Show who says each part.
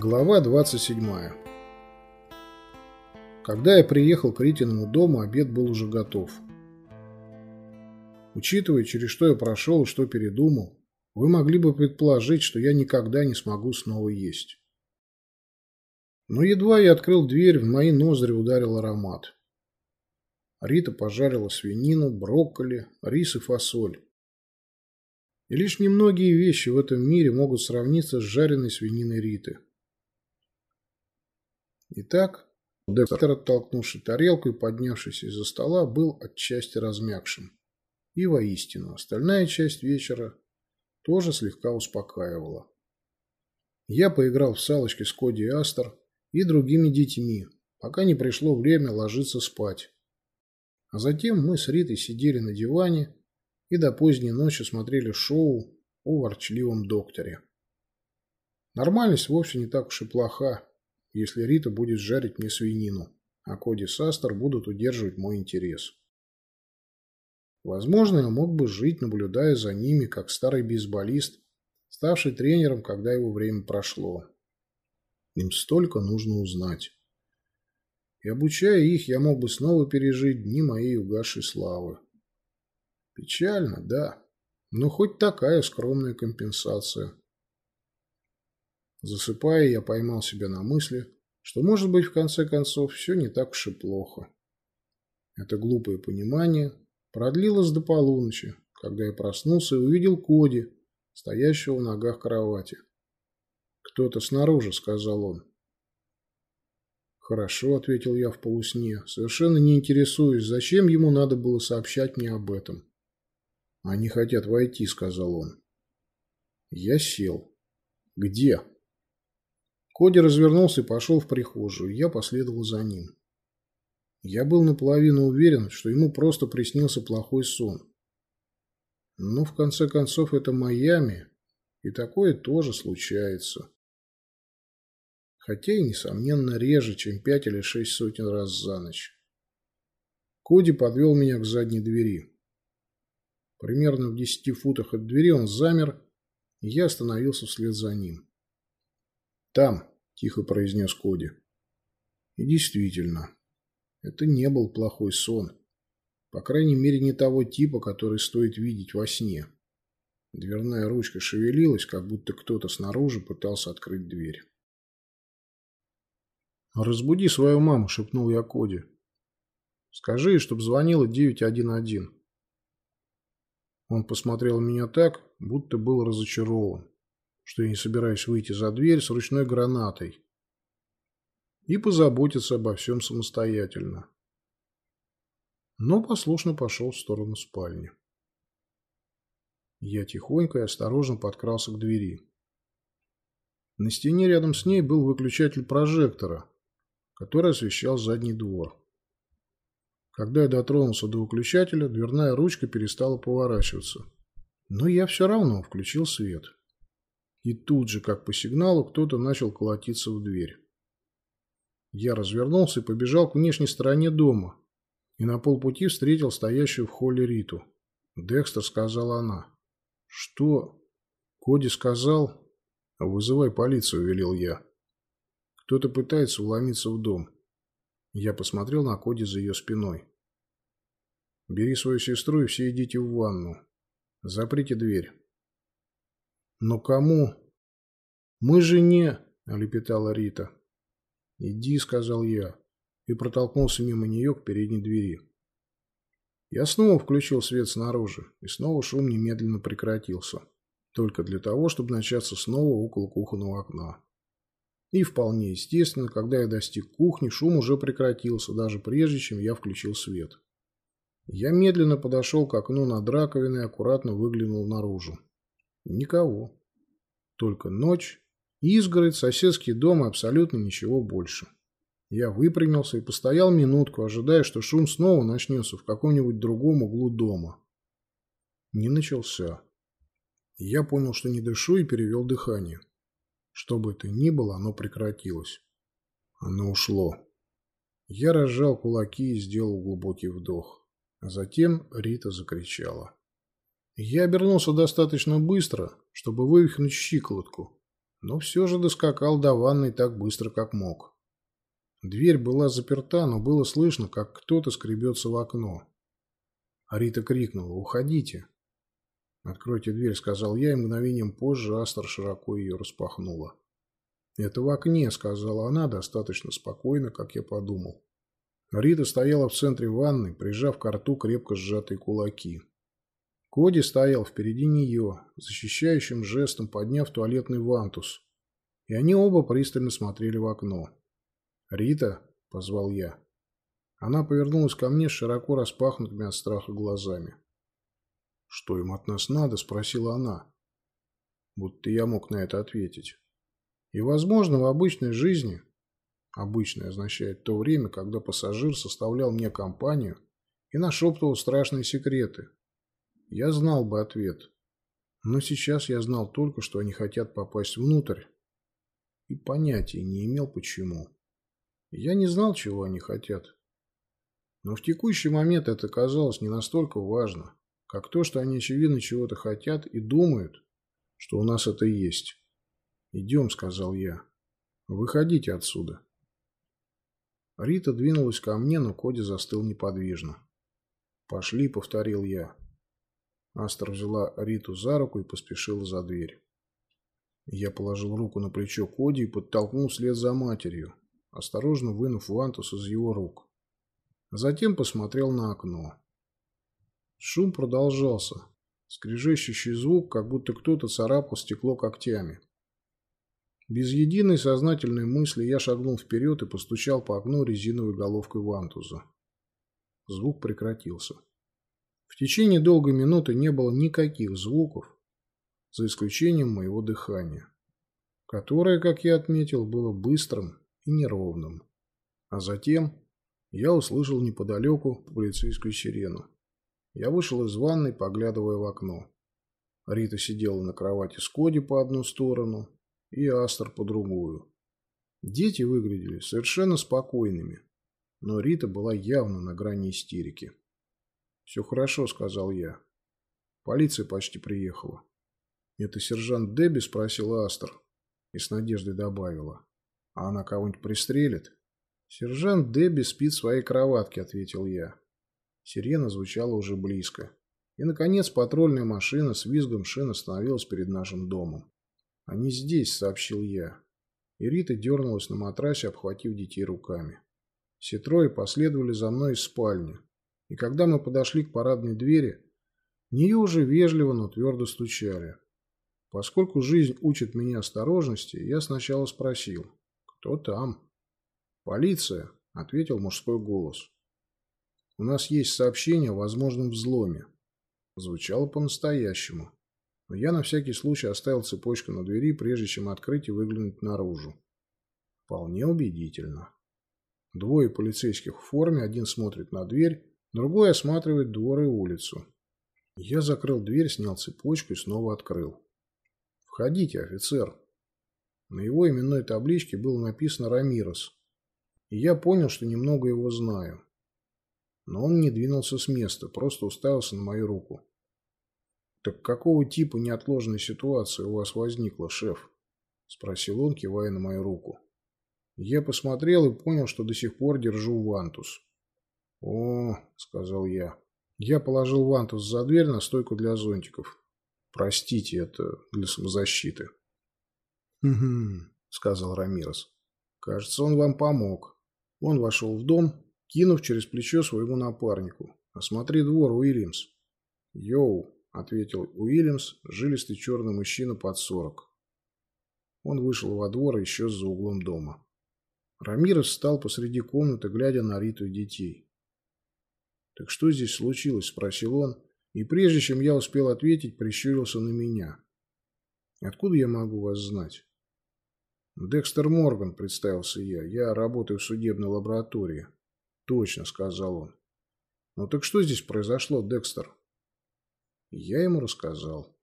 Speaker 1: Глава 27. Когда я приехал к Ритиному дому, обед был уже готов. Учитывая, через что я прошел и что передумал, вы могли бы предположить, что я никогда не смогу снова есть. Но едва я открыл дверь, в мои ноздри ударил аромат. Рита пожарила свинину, брокколи, рис и фасоль. И лишь немногие вещи в этом мире могут сравниться с жареной свининой Риты. Итак, Декстер, оттолкнувший тарелку и поднявшись из-за стола, был отчасти размягшим. И воистину, остальная часть вечера тоже слегка успокаивала. Я поиграл в салочки с Коди Астер и другими детьми, пока не пришло время ложиться спать. А затем мы с Ритой сидели на диване и до поздней ночи смотрели шоу о ворчливом докторе. Нормальность вовсе не так уж и плоха, если Рита будет жарить мне свинину, а Коди с Астер будут удерживать мой интерес. Возможно, я мог бы жить, наблюдая за ними, как старый бейсболист, ставший тренером, когда его время прошло. Им столько нужно узнать. И обучая их, я мог бы снова пережить дни моей угасшей славы. Печально, да, но хоть такая скромная компенсация. Засыпая, я поймал себя на мысли, что, может быть, в конце концов, все не так уж и плохо. Это глупое понимание продлилось до полуночи, когда я проснулся и увидел Коди, стоящего в ногах кровати. «Кто-то снаружи», — сказал он. «Хорошо», — ответил я в полусне, совершенно не интересуюсь, зачем ему надо было сообщать мне об этом. «Они хотят войти», — сказал он. Я сел. «Где?» Коди развернулся и пошел в прихожую. Я последовал за ним. Я был наполовину уверен, что ему просто приснился плохой сон. Но в конце концов это Майами, и такое тоже случается. Хотя и, несомненно, реже, чем пять или шесть сотен раз за ночь. Коди подвел меня к задней двери. Примерно в десяти футах от двери он замер, и я остановился вслед за ним. «Там», – тихо произнес Коди. И действительно, это не был плохой сон. По крайней мере, не того типа, который стоит видеть во сне. Дверная ручка шевелилась, как будто кто-то снаружи пытался открыть дверь. «Разбуди свою маму», – шепнул я Коди. «Скажи, чтоб звонила 911». Он посмотрел меня так, будто был разочарован что я не собираюсь выйти за дверь с ручной гранатой и позаботиться обо всем самостоятельно. Но послушно пошел в сторону спальни. Я тихонько и осторожно подкрался к двери. На стене рядом с ней был выключатель прожектора, который освещал задний двор. Когда я дотронулся до выключателя, дверная ручка перестала поворачиваться. Но я все равно включил свет. И тут же, как по сигналу, кто-то начал колотиться в дверь. Я развернулся и побежал к внешней стороне дома. И на полпути встретил стоящую в холле Риту. «Декстер», — сказала она. «Что?» Коди сказал. «Вызывай полицию», — велел я. Кто-то пытается уломиться в дом. Я посмотрел на Коди за ее спиной. «Бери свою сестру и все идите в ванну. Заприте дверь». «Но кому?» «Мы же не...» – лепетала Рита. «Иди», – сказал я, и протолкнулся мимо нее к передней двери. Я снова включил свет снаружи, и снова шум немедленно прекратился. Только для того, чтобы начаться снова около кухонного окна. И вполне естественно, когда я достиг кухни, шум уже прекратился, даже прежде, чем я включил свет. Я медленно подошел к окну над раковиной и аккуратно выглянул наружу. Никого. Только ночь, изгородь, соседский дом и абсолютно ничего больше. Я выпрямился и постоял минутку, ожидая, что шум снова начнется в каком-нибудь другом углу дома. Не начался. Я понял, что не дышу, и перевел дыхание. Что бы это ни было, оно прекратилось. Оно ушло. Я разжал кулаки и сделал глубокий вдох. Затем Рита закричала. Я обернулся достаточно быстро, чтобы вывихнуть щиколотку, но все же доскакал до ванной так быстро, как мог. Дверь была заперта, но было слышно, как кто-то скребется в окно. Рита крикнула «Уходите!». «Откройте дверь», — сказал я, и мгновением позже Астер широко ее распахнула. «Это в окне», — сказала она достаточно спокойно, как я подумал. Рита стояла в центре ванны, прижав к рту крепко сжатые кулаки. Коди стоял впереди нее, защищающим жестом подняв туалетный вантус. И они оба пристально смотрели в окно. «Рита?» – позвал я. Она повернулась ко мне с широко распахнутыми от страха глазами. «Что им от нас надо?» – спросила она. Будто я мог на это ответить. И, возможно, в обычной жизни Обычное означает то время, когда пассажир составлял мне компанию и нашептывал страшные секреты. Я знал бы ответ. Но сейчас я знал только, что они хотят попасть внутрь. И понятия не имел, почему. Я не знал, чего они хотят. Но в текущий момент это казалось не настолько важно, как то, что они очевидно чего-то хотят и думают, что у нас это есть. «Идем», — сказал я. «Выходите отсюда». Рита двинулась ко мне, но Коди застыл неподвижно. «Пошли», — повторил я. Астер взяла Риту за руку и поспешила за дверь. Я положил руку на плечо Коди и подтолкнул вслед за матерью, осторожно вынув вантус из его рук. Затем посмотрел на окно. Шум продолжался. Скрежещущий звук, как будто кто-то царапал стекло когтями. Без единой сознательной мысли я шагнул вперед и постучал по окну резиновой головкой вантуза. Звук прекратился. В течение долгой минуты не было никаких звуков, за исключением моего дыхания, которое, как я отметил, было быстрым и неровным. А затем я услышал неподалеку полицейскую сирену. Я вышел из ванной, поглядывая в окно. Рита сидела на кровати с Коди по одну сторону, и Астер по другую. Дети выглядели совершенно спокойными, но Рита была явно на грани истерики. «Все хорошо», — сказал я. «Полиция почти приехала». «Это сержант Дебби?» — спросила Астер и с надеждой добавила. «А она кого-нибудь пристрелит?» «Сержант Дебби спит в своей кроватке», — ответил я. Сирена звучала уже близко. И, наконец, патрульная машина с визгом шин остановилась перед нашим домом. «Они здесь», — сообщил я. И Рита дернулась на матрасе, обхватив детей руками. Все трое последовали за мной из спальни. И когда мы подошли к парадной двери, в нее уже вежливо, но твердо стучали. Поскольку жизнь учит меня осторожности, я сначала спросил, кто там? «Полиция», — ответил мужской голос. «У нас есть сообщение о возможном взломе». Звучало по-настоящему но я на всякий случай оставил цепочку на двери, прежде чем открыть и выглянуть наружу. Вполне убедительно. Двое полицейских в форме, один смотрит на дверь, другой осматривает двор и улицу. Я закрыл дверь, снял цепочку и снова открыл. «Входите, офицер». На его именной табличке было написано «Рамирос», и я понял, что немного его знаю. Но он не двинулся с места, просто уставился на мою руку. «Так какого типа неотложной ситуации у вас возникла, шеф?» – спросил он, кивая на мою руку. Я посмотрел и понял, что до сих пор держу вантус. «О», – сказал я. Я положил вантус за дверь на стойку для зонтиков. «Простите, это для самозащиты». «Угу», – сказал Рамирес. «Кажется, он вам помог». Он вошел в дом, кинув через плечо своему напарнику. «Осмотри двор, Уильямс». «Йоу», ответил Уильямс, жилистый черный мужчина под сорок. Он вышел во двор и исчез за углом дома. Рамирес встал посреди комнаты, глядя на Риту и детей. «Так что здесь случилось?» – спросил он, и прежде чем я успел ответить, прищурился на меня. «Откуда я могу вас знать?» «Декстер Морган», – представился я. «Я работаю в судебной лаборатории». «Точно», – сказал он. «Ну так что здесь произошло, Декстер?» Я ему рассказал.